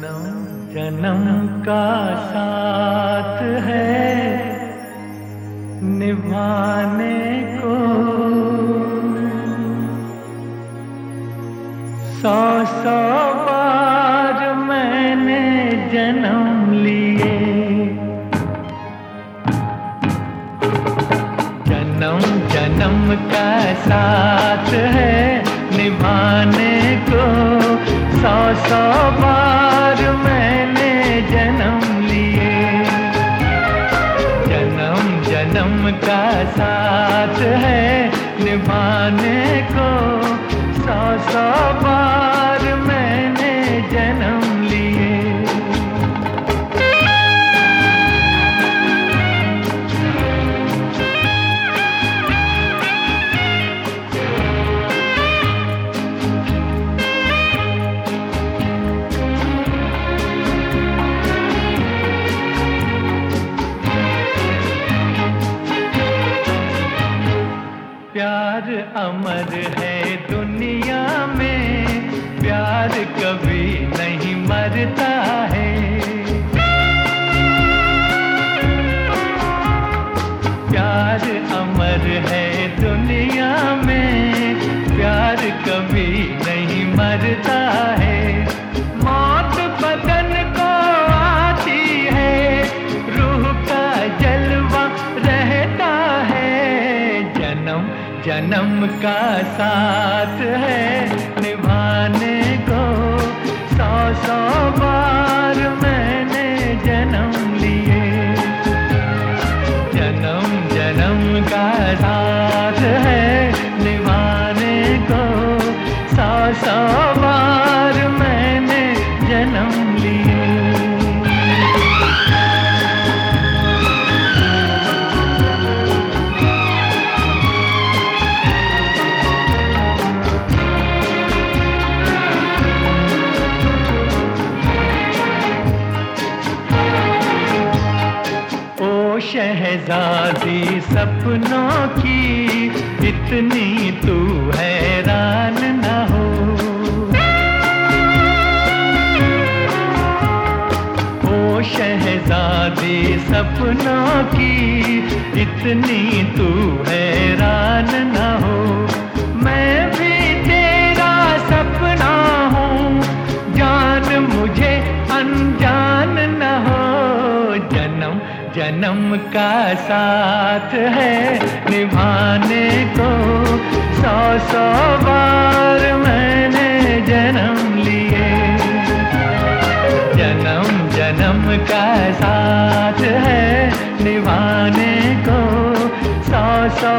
जन्म जन्म का साथ है। निभाने को सौ सौ बार मैंने जन्म लिए। जन्म जन्म का साथ है। निभाने को सौ सौ बार का साथ है निभाने को सौ सौ बार। अमर है दुनिया में, प्यार कभी नहीं मरता है। प्यार अमर है दुनिया में, प्यार कभी नहीं मरता जन्म का साथ है, निभाने को सौ सौ बार मैंने जन्म लिए। जन्म जन्म का साथ है, निभाने को सौ सौ बार मैंने जन्म लिए। शहजादी सपनों की, इतनी तू हैरान न हो। ओ शहजादी सपनों की, इतनी तू हैरान न हो। जन्म का साथ है, निभाने को सौ सौ बार मैंने जन्म लिए। जन्म जन्म का साथ है, निभाने को सौ सौ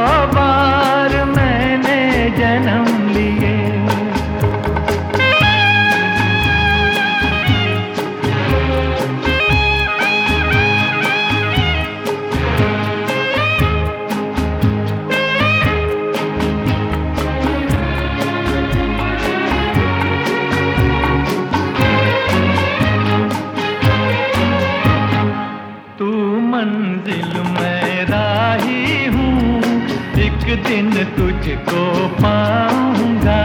तुझको पाऊँगा।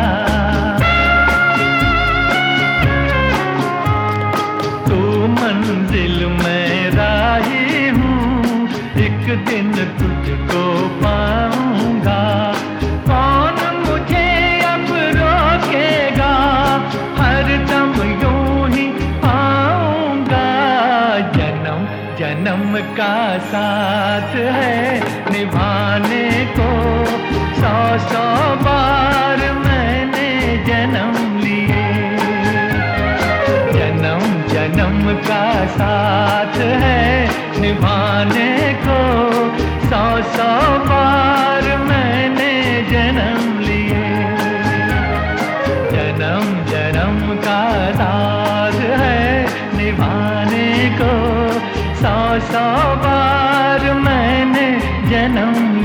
तू मंजिल में राही हूँ, एक दिन तुझको पाऊँगा। कौन मुझे अब रोकेगा? हर दम यूँ ही पाऊँगा। जन्म जन्म का साथ है निभाने को। सौ सौ बार मैंने जन्म लिए। जन्म जन्म का साथ है निभाने को। सौ सौ बार मैंने जन्म लिए। जन्म जन्म का साथ है निभाने को। सौ सौ बार मैंने जन्म